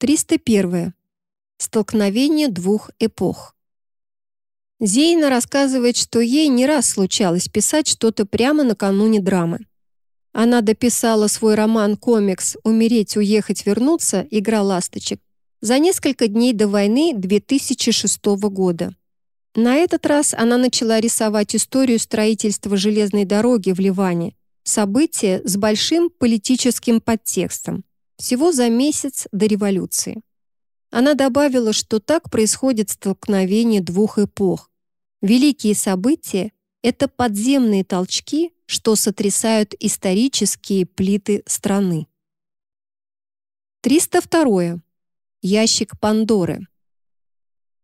301. Столкновение двух эпох. Зейна рассказывает, что ей не раз случалось писать что-то прямо накануне драмы. Она дописала свой роман-комикс «Умереть, уехать, вернуться. Игра ласточек» за несколько дней до войны 2006 года. На этот раз она начала рисовать историю строительства железной дороги в Ливане, событие с большим политическим подтекстом, всего за месяц до революции. Она добавила, что так происходит столкновение двух эпох. Великие события — это подземные толчки, что сотрясают исторические плиты страны. 302. Ящик Пандоры.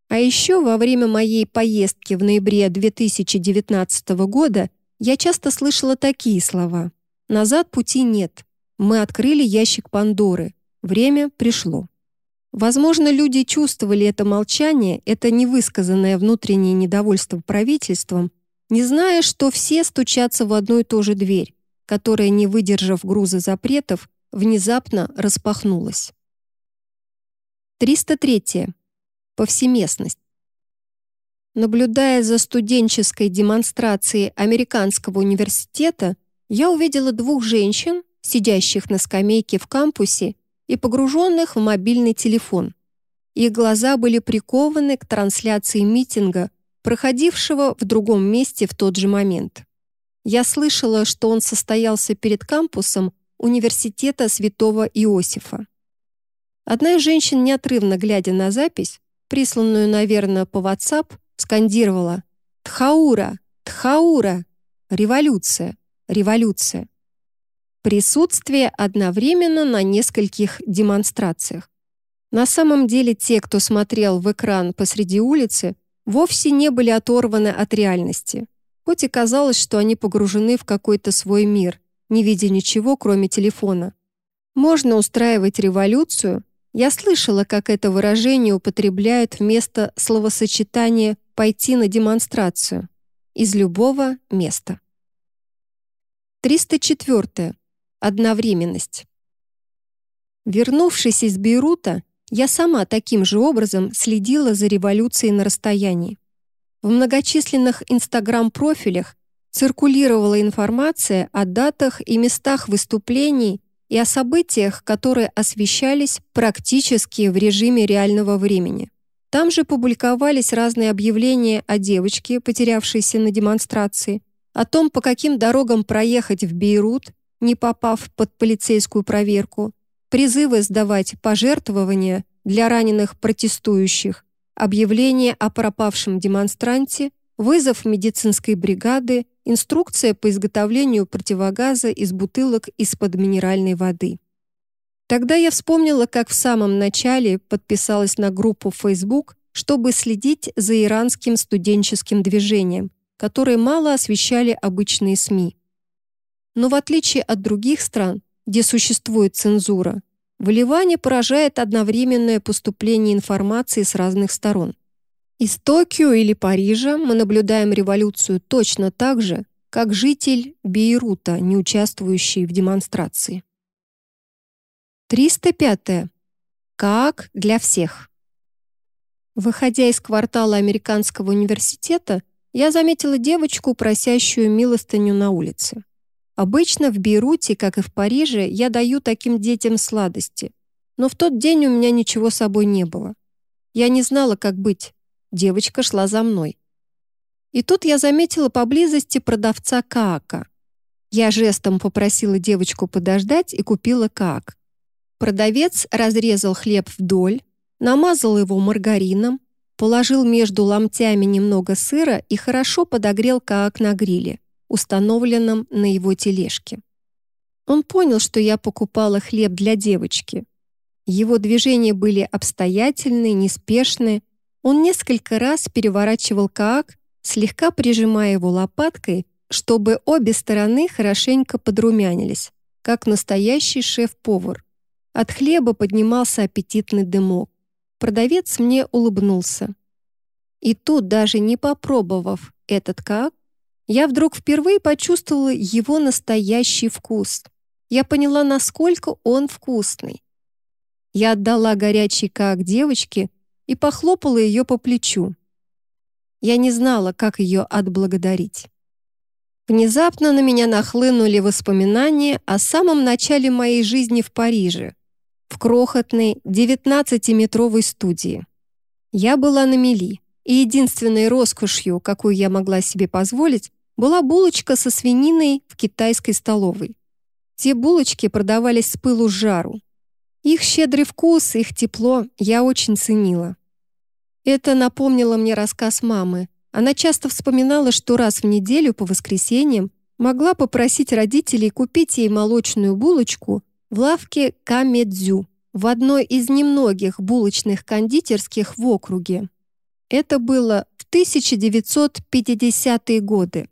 А еще во время моей поездки в ноябре 2019 года я часто слышала такие слова. «Назад пути нет. Мы открыли ящик Пандоры. Время пришло». Возможно, люди чувствовали это молчание, это невысказанное внутреннее недовольство правительством, не зная, что все стучатся в одну и ту же дверь, которая, не выдержав груза запретов, внезапно распахнулась. 303. Повсеместность. Наблюдая за студенческой демонстрацией американского университета, я увидела двух женщин, сидящих на скамейке в кампусе и погруженных в мобильный телефон. Их глаза были прикованы к трансляции митинга, проходившего в другом месте в тот же момент. Я слышала, что он состоялся перед кампусом Университета Святого Иосифа. Одна из женщин, неотрывно глядя на запись, присланную, наверное, по WhatsApp, скандировала «Тхаура! Тхаура! Революция! Революция!» Присутствие одновременно на нескольких демонстрациях. На самом деле те, кто смотрел в экран посреди улицы, вовсе не были оторваны от реальности, хоть и казалось, что они погружены в какой-то свой мир, не видя ничего, кроме телефона. Можно устраивать революцию. Я слышала, как это выражение употребляют вместо словосочетания «пойти на демонстрацию» из любого места. 304. Одновременность. Вернувшись из Бейрута, я сама таким же образом следила за революцией на расстоянии. В многочисленных инстаграм-профилях циркулировала информация о датах и местах выступлений и о событиях, которые освещались практически в режиме реального времени. Там же публиковались разные объявления о девочке, потерявшейся на демонстрации, о том, по каким дорогам проехать в Бейрут, не попав под полицейскую проверку, призывы сдавать пожертвования для раненых протестующих, объявление о пропавшем демонстранте, вызов медицинской бригады, инструкция по изготовлению противогаза из бутылок из-под минеральной воды. Тогда я вспомнила, как в самом начале подписалась на группу Facebook, чтобы следить за иранским студенческим движением, которые мало освещали обычные СМИ. Но в отличие от других стран, где существует цензура, в Ливане поражает одновременное поступление информации с разных сторон. Из Токио или Парижа мы наблюдаем революцию точно так же, как житель Бейрута, не участвующий в демонстрации. 305. Как для всех. Выходя из квартала американского университета, я заметила девочку, просящую милостыню на улице. Обычно в Бейруте, как и в Париже, я даю таким детям сладости. Но в тот день у меня ничего с собой не было. Я не знала, как быть. Девочка шла за мной. И тут я заметила поблизости продавца каака. Я жестом попросила девочку подождать и купила каак. Продавец разрезал хлеб вдоль, намазал его маргарином, положил между ломтями немного сыра и хорошо подогрел каак на гриле, установленном на его тележке. Он понял, что я покупала хлеб для девочки. Его движения были обстоятельны, неспешны. Он несколько раз переворачивал каак, слегка прижимая его лопаткой, чтобы обе стороны хорошенько подрумянились, как настоящий шеф-повар. От хлеба поднимался аппетитный дымок. Продавец мне улыбнулся. И тут, даже не попробовав этот как, я вдруг впервые почувствовала его настоящий вкус. Я поняла, насколько он вкусный. Я отдала горячий как девочке и похлопала ее по плечу. Я не знала, как ее отблагодарить. Внезапно на меня нахлынули воспоминания о самом начале моей жизни в Париже, в крохотной 19-метровой студии. Я была на мели, и единственной роскошью, какую я могла себе позволить, была булочка со свининой в китайской столовой. Те булочки продавались с пылу с жару. Их щедрый вкус, их тепло я очень ценила. Это напомнило мне рассказ мамы, она часто вспоминала, что раз в неделю по воскресеньям могла попросить родителей купить ей молочную булочку в лавке Камедзю в одной из немногих булочных кондитерских в округе. Это было в 1950-е годы.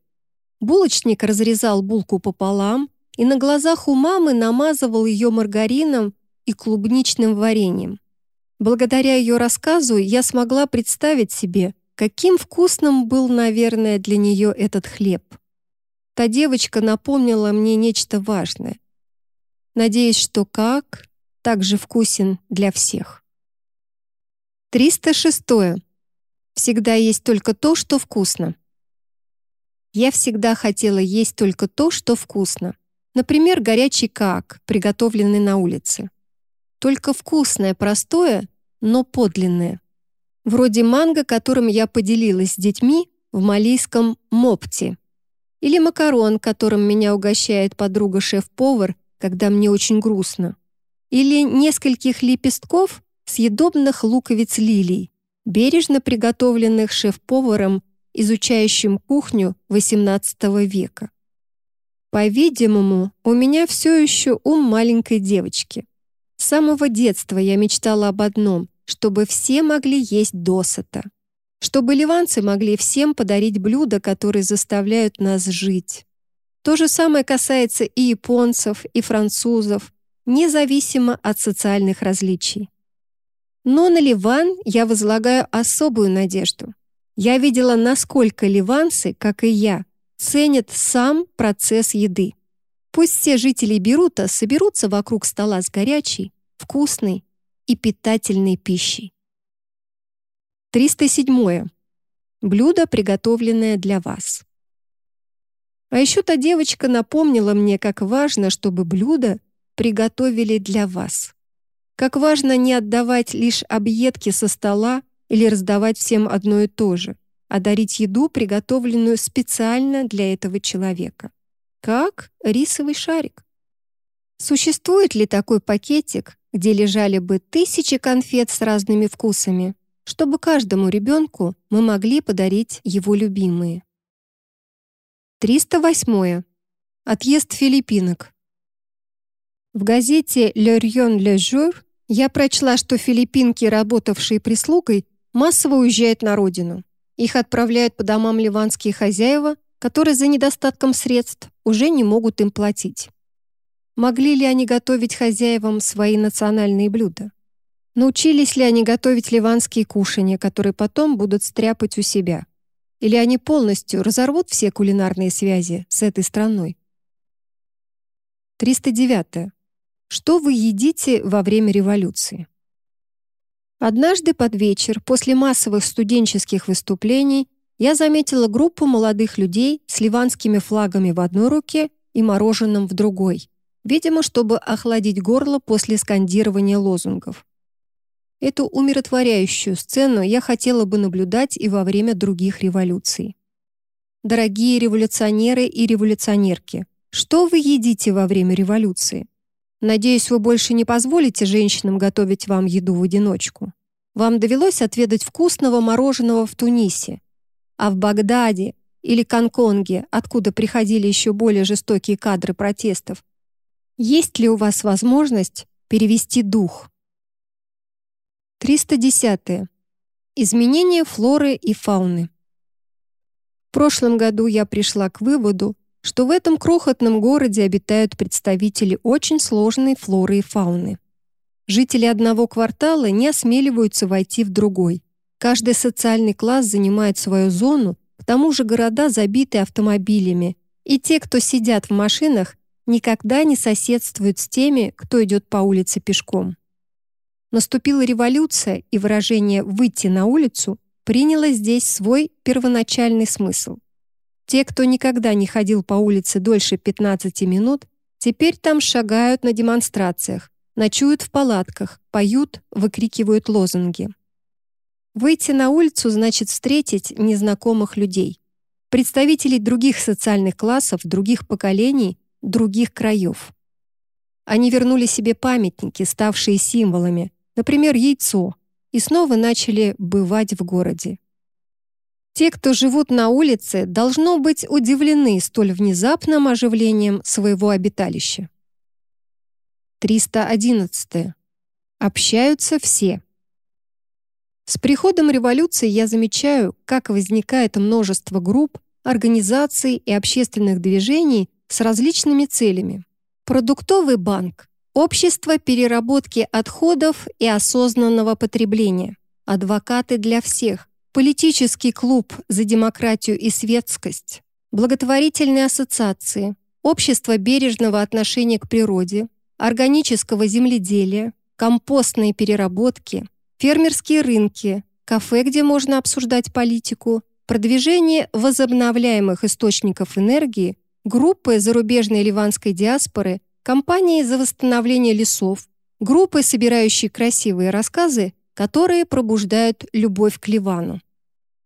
Булочник разрезал булку пополам и на глазах у мамы намазывал ее маргарином и клубничным вареньем. Благодаря ее рассказу я смогла представить себе, Каким вкусным был, наверное, для нее этот хлеб. Та девочка напомнила мне нечто важное. Надеюсь, что как так же вкусен для всех. 306. Всегда есть только то, что вкусно. Я всегда хотела есть только то, что вкусно. Например, горячий как, приготовленный на улице. Только вкусное, простое, но подлинное вроде манго, которым я поделилась с детьми в малийском Мопте, или макарон, которым меня угощает подруга-шеф-повар, когда мне очень грустно, или нескольких лепестков съедобных луковиц лилий, бережно приготовленных шеф-поваром, изучающим кухню XVIII века. По-видимому, у меня все еще ум маленькой девочки. С самого детства я мечтала об одном чтобы все могли есть досыта, чтобы ливанцы могли всем подарить блюда, которые заставляют нас жить. То же самое касается и японцев, и французов, независимо от социальных различий. Но на Ливан я возлагаю особую надежду. Я видела, насколько ливанцы, как и я, ценят сам процесс еды. Пусть все жители Берута соберутся вокруг стола с горячей, вкусной и питательной пищей. 307. Блюдо, приготовленное для вас. А еще та девочка напомнила мне, как важно, чтобы блюдо приготовили для вас. Как важно не отдавать лишь объедки со стола или раздавать всем одно и то же, а дарить еду, приготовленную специально для этого человека. Как рисовый шарик. Существует ли такой пакетик, где лежали бы тысячи конфет с разными вкусами, чтобы каждому ребенку мы могли подарить его любимые. 308. Отъезд филиппинок. В газете «Le Rion Le Jour» я прочла, что филиппинки, работавшие прислугой, массово уезжают на родину. Их отправляют по домам ливанские хозяева, которые за недостатком средств уже не могут им платить. Могли ли они готовить хозяевам свои национальные блюда? Научились ли они готовить ливанские кушанья, которые потом будут стряпать у себя? Или они полностью разорвут все кулинарные связи с этой страной? 309. Что вы едите во время революции? Однажды под вечер, после массовых студенческих выступлений, я заметила группу молодых людей с ливанскими флагами в одной руке и мороженым в другой видимо, чтобы охладить горло после скандирования лозунгов. Эту умиротворяющую сцену я хотела бы наблюдать и во время других революций. Дорогие революционеры и революционерки, что вы едите во время революции? Надеюсь, вы больше не позволите женщинам готовить вам еду в одиночку. Вам довелось отведать вкусного мороженого в Тунисе, а в Багдаде или Гонконге, откуда приходили еще более жестокие кадры протестов, есть ли у вас возможность перевести дух? 310. Изменение флоры и фауны. В прошлом году я пришла к выводу, что в этом крохотном городе обитают представители очень сложной флоры и фауны. Жители одного квартала не осмеливаются войти в другой. Каждый социальный класс занимает свою зону, к тому же города забиты автомобилями, и те, кто сидят в машинах, никогда не соседствуют с теми, кто идет по улице пешком. наступила революция, и выражение «выйти на улицу» приняло здесь свой первоначальный смысл. Те, кто никогда не ходил по улице дольше 15 минут, теперь там шагают на демонстрациях, ночуют в палатках, поют, выкрикивают лозунги. Выйти на улицу значит встретить незнакомых людей, представителей других социальных классов, других поколений, других краев. Они вернули себе памятники, ставшие символами, например, яйцо, и снова начали бывать в городе. Те, кто живут на улице, должно быть удивлены столь внезапным оживлением своего обиталища. 311. Общаются все. С приходом революции я замечаю, как возникает множество групп, организаций и общественных движений с различными целями. Продуктовый банк, общество переработки отходов и осознанного потребления, адвокаты для всех, политический клуб за демократию и светскость, благотворительные ассоциации, общество бережного отношения к природе, органического земледелия, компостные переработки, фермерские рынки, кафе, где можно обсуждать политику, продвижение возобновляемых источников энергии, группы зарубежной ливанской диаспоры, компании за восстановление лесов, группы, собирающие красивые рассказы, которые пробуждают любовь к Ливану.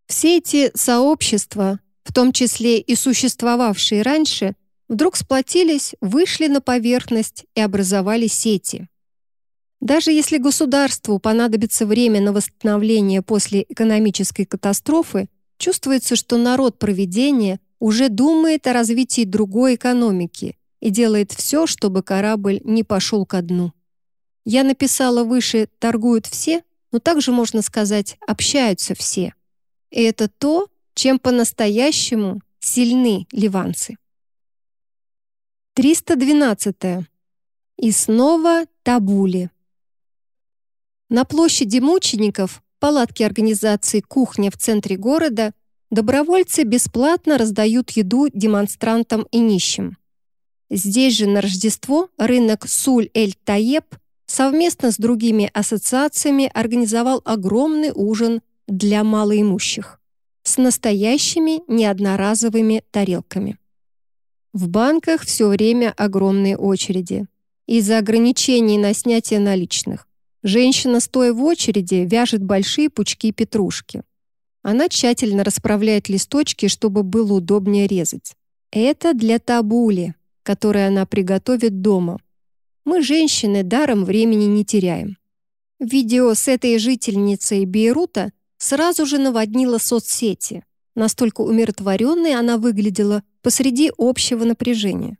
Все эти сообщества, в том числе и существовавшие раньше, вдруг сплотились, вышли на поверхность и образовали сети. Даже если государству понадобится время на восстановление после экономической катастрофы, чувствуется, что народ проведения уже думает о развитии другой экономики и делает все, чтобы корабль не пошел ко дну. Я написала выше «торгуют все», но также можно сказать «общаются все». И это то, чем по-настоящему сильны ливанцы. 312. -е. И снова табули. На площади мучеников, палатки организации «Кухня» в центре города, добровольцы бесплатно раздают еду демонстрантам и нищим. Здесь же на Рождество рынок Суль-эль-Таеб совместно с другими ассоциациями организовал огромный ужин для малоимущих с настоящими неодноразовыми тарелками. В банках все время огромные очереди из-за ограничений на снятие наличных. Женщина, стоя в очереди, вяжет большие пучки петрушки. Она тщательно расправляет листочки, чтобы было удобнее резать. Это для табули, который она приготовит дома. Мы, женщины, даром времени не теряем. Видео с этой жительницей Бейрута сразу же наводнила соцсети. Настолько умиротворенной она выглядела посреди общего напряжения.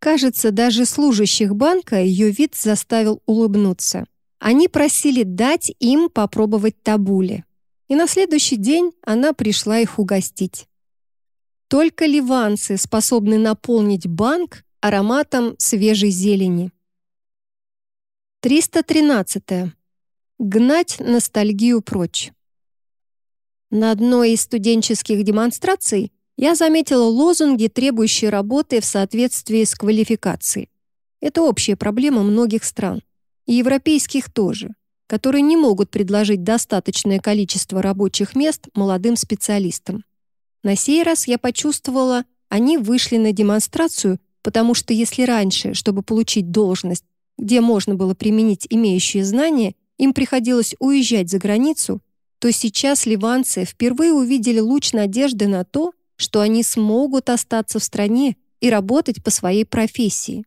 Кажется, даже служащих банка ее вид заставил улыбнуться. Они просили дать им попробовать табули. И на следующий день она пришла их угостить. Только ливанцы способны наполнить банк ароматом свежей зелени. 313. Гнать ностальгию прочь. На одной из студенческих демонстраций я заметила лозунги, требующие работы в соответствии с квалификацией. Это общая проблема многих стран и европейских тоже, которые не могут предложить достаточное количество рабочих мест молодым специалистам. На сей раз я почувствовала, они вышли на демонстрацию, потому что если раньше, чтобы получить должность, где можно было применить имеющие знания, им приходилось уезжать за границу, то сейчас ливанцы впервые увидели луч надежды на то, что они смогут остаться в стране и работать по своей профессии.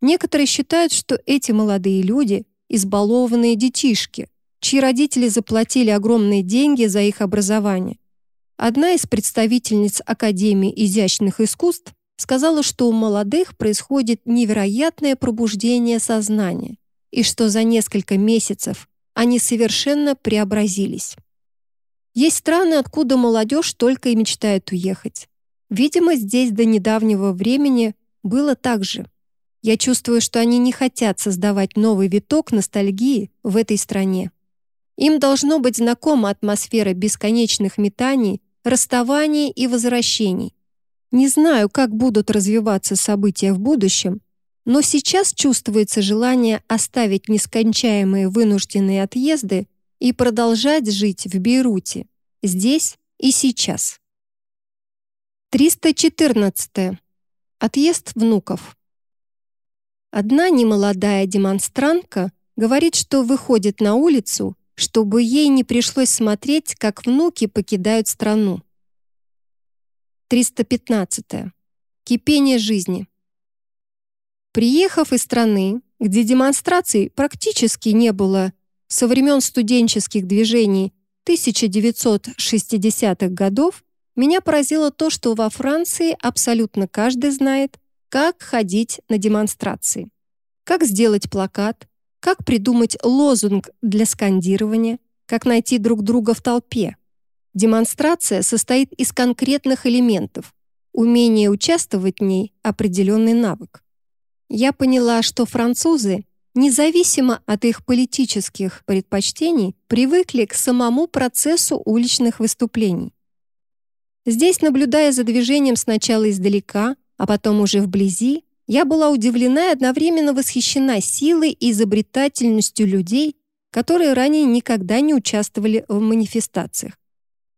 Некоторые считают, что эти молодые люди — избалованные детишки, чьи родители заплатили огромные деньги за их образование. Одна из представительниц Академии изящных искусств сказала, что у молодых происходит невероятное пробуждение сознания и что за несколько месяцев они совершенно преобразились. Есть страны, откуда молодежь только и мечтает уехать. Видимо, здесь до недавнего времени было так же. Я чувствую, что они не хотят создавать новый виток ностальгии в этой стране. Им должно быть знакома атмосфера бесконечных метаний, расставаний и возвращений. Не знаю, как будут развиваться события в будущем, Но сейчас чувствуется желание оставить нескончаемые вынужденные отъезды и продолжать жить в Бейруте, здесь и сейчас. 314. Отъезд внуков. Одна немолодая демонстрантка говорит, что выходит на улицу, чтобы ей не пришлось смотреть, как внуки покидают страну. 315. Кипение жизни. Приехав из страны, где демонстраций практически не было со времен студенческих движений 1960-х годов, меня поразило то, что во Франции абсолютно каждый знает, как ходить на демонстрации, как сделать плакат, как придумать лозунг для скандирования, как найти друг друга в толпе. Демонстрация состоит из конкретных элементов. Умение участвовать в ней – определенный навык. Я поняла, что французы, независимо от их политических предпочтений, привыкли к самому процессу уличных выступлений. Здесь, наблюдая за движением сначала издалека, а потом уже вблизи, я была удивлена и одновременно восхищена силой и изобретательностью людей, которые ранее никогда не участвовали в манифестациях.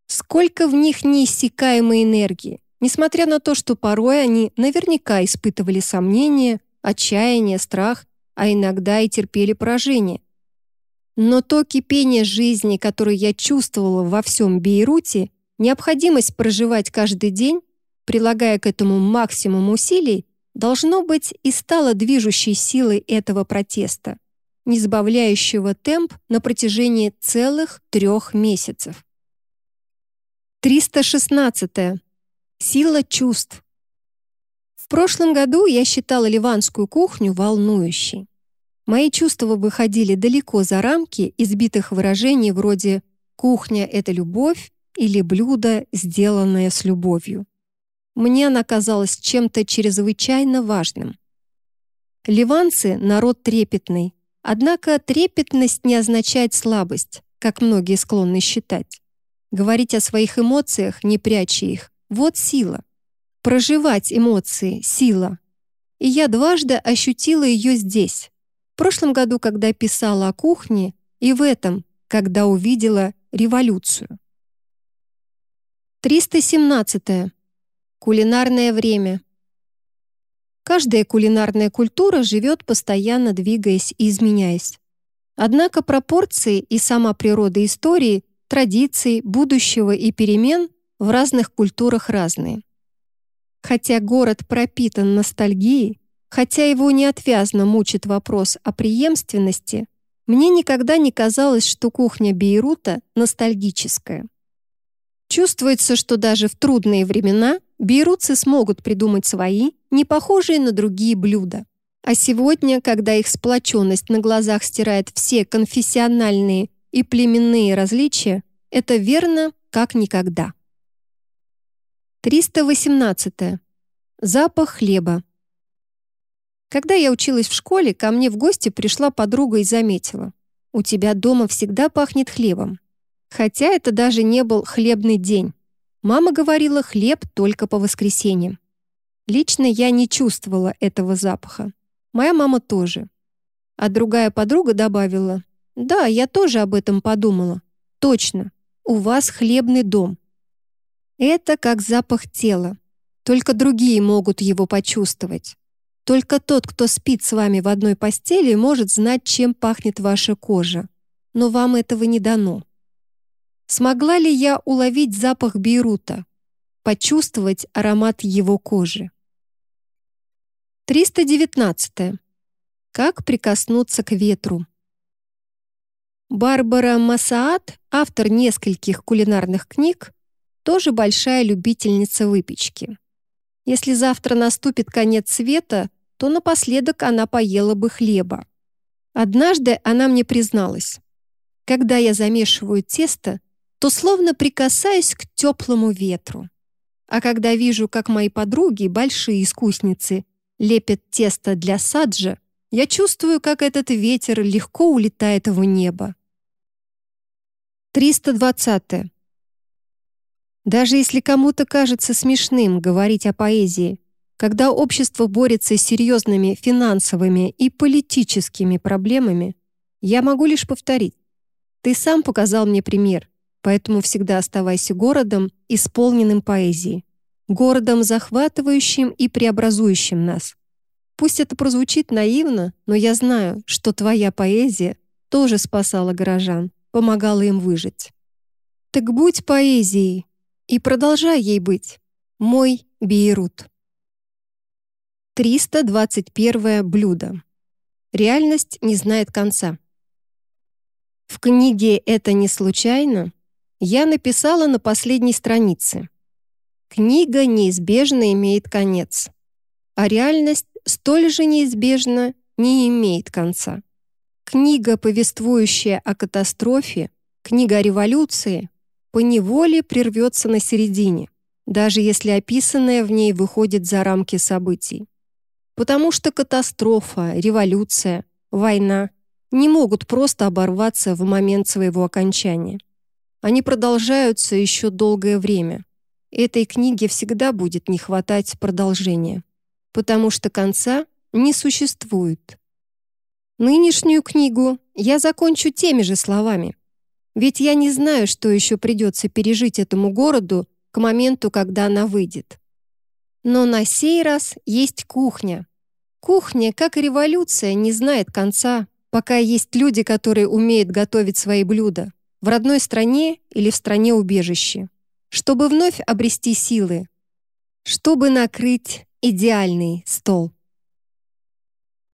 Сколько в них неиссякаемой энергии, несмотря на то, что порой они наверняка испытывали сомнения, отчаяние, страх, а иногда и терпели поражение. Но то кипение жизни, которое я чувствовала во всем Бейруте, необходимость проживать каждый день, прилагая к этому максимум усилий, должно быть и стало движущей силой этого протеста, не сбавляющего темп на протяжении целых трех месяцев. 316. -е. Сила чувств. В прошлом году я считала ливанскую кухню волнующей. Мои чувства выходили далеко за рамки избитых выражений вроде «кухня — это любовь» или «блюдо, сделанное с любовью» мне она казалась чем-то чрезвычайно важным. Ливанцы — народ трепетный, однако трепетность не означает слабость, как многие склонны считать. Говорить о своих эмоциях, не пряча их — вот сила. Проживать эмоции — сила. И я дважды ощутила ее здесь. В прошлом году, когда писала о кухне, и в этом, когда увидела революцию. 317. -е. Кулинарное время. Каждая кулинарная культура живет постоянно двигаясь и изменяясь. Однако пропорции и сама природа истории, традиций, будущего и перемен в разных культурах разные. Хотя город пропитан ностальгией, хотя его неотвязно мучит вопрос о преемственности, мне никогда не казалось, что кухня Бейрута ностальгическая. Чувствуется, что даже в трудные времена Бейрутцы смогут придумать свои, не похожие на другие блюда. А сегодня, когда их сплоченность на глазах стирает все конфессиональные и племенные различия, это верно как никогда. 318. Запах хлеба. Когда я училась в школе, ко мне в гости пришла подруга и заметила. «У тебя дома всегда пахнет хлебом». Хотя это даже не был хлебный день. Мама говорила хлеб только по воскресеньям. Лично я не чувствовала этого запаха. Моя мама тоже. А другая подруга добавила, «Да, я тоже об этом подумала. Точно, у вас хлебный дом». Это как запах тела. Только другие могут его почувствовать. Только тот, кто спит с вами в одной постели, может знать, чем пахнет ваша кожа. Но вам этого не дано. Смогла ли я уловить запах Бейрута, почувствовать аромат его кожи? 319. Как прикоснуться к ветру? Барбара Масаат, автор нескольких кулинарных книг, тоже большая любительница выпечки. Если завтра наступит конец света, то напоследок она поела бы хлеба. Однажды она мне призналась. Когда я замешиваю тесто, то словно прикасаюсь к теплому ветру. А когда вижу, как мои подруги, большие искусницы, лепят тесто для саджа, я чувствую, как этот ветер легко улетает в небо. 320. Даже если кому-то кажется смешным говорить о поэзии, Когда общество борется с серьезными финансовыми и политическими проблемами, я могу лишь повторить. Ты сам показал мне пример, поэтому всегда оставайся городом, исполненным поэзией. Городом, захватывающим и преобразующим нас. Пусть это прозвучит наивно, но я знаю, что твоя поэзия тоже спасала горожан, помогала им выжить. Так будь поэзией и продолжай ей быть. Мой Бейрут. 321 блюдо. Реальность не знает конца. В книге «Это не случайно» я написала на последней странице. Книга неизбежно имеет конец, а реальность столь же неизбежно не имеет конца. Книга, повествующая о катастрофе, книга о революции, поневоле прервется на середине, даже если описанное в ней выходит за рамки событий. Потому что катастрофа, революция, война не могут просто оборваться в момент своего окончания. Они продолжаются еще долгое время. Этой книге всегда будет не хватать продолжения потому что конца не существует. Нынешнюю книгу я закончу теми же словами. Ведь я не знаю, что еще придется пережить этому городу к моменту, когда она выйдет. Но на сей раз есть кухня. Кухня, как и революция, не знает конца, пока есть люди, которые умеют готовить свои блюда в родной стране или в стране убежище, чтобы вновь обрести силы, чтобы накрыть идеальный стол.